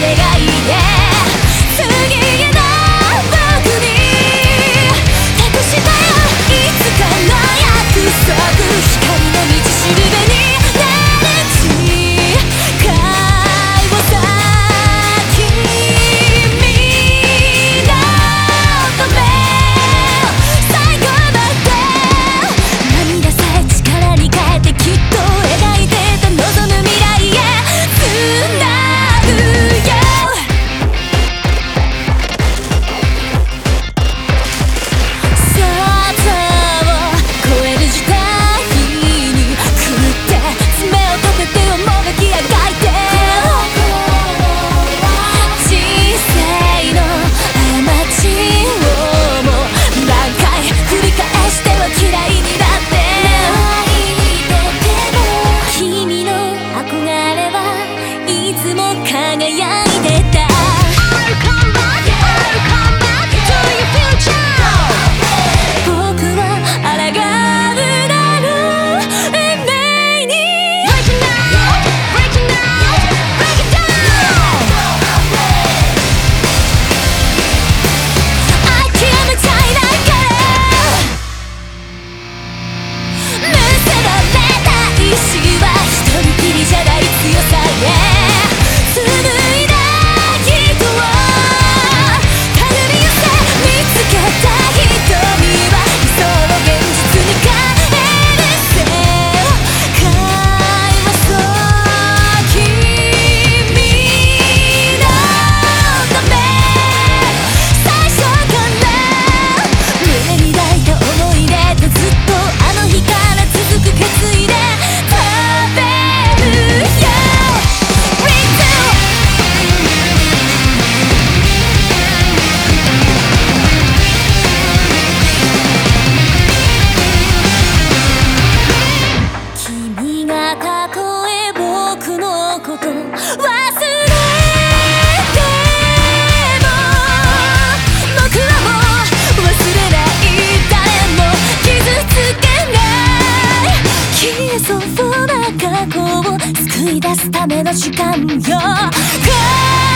願いそんな過去を救い出すための時間よ。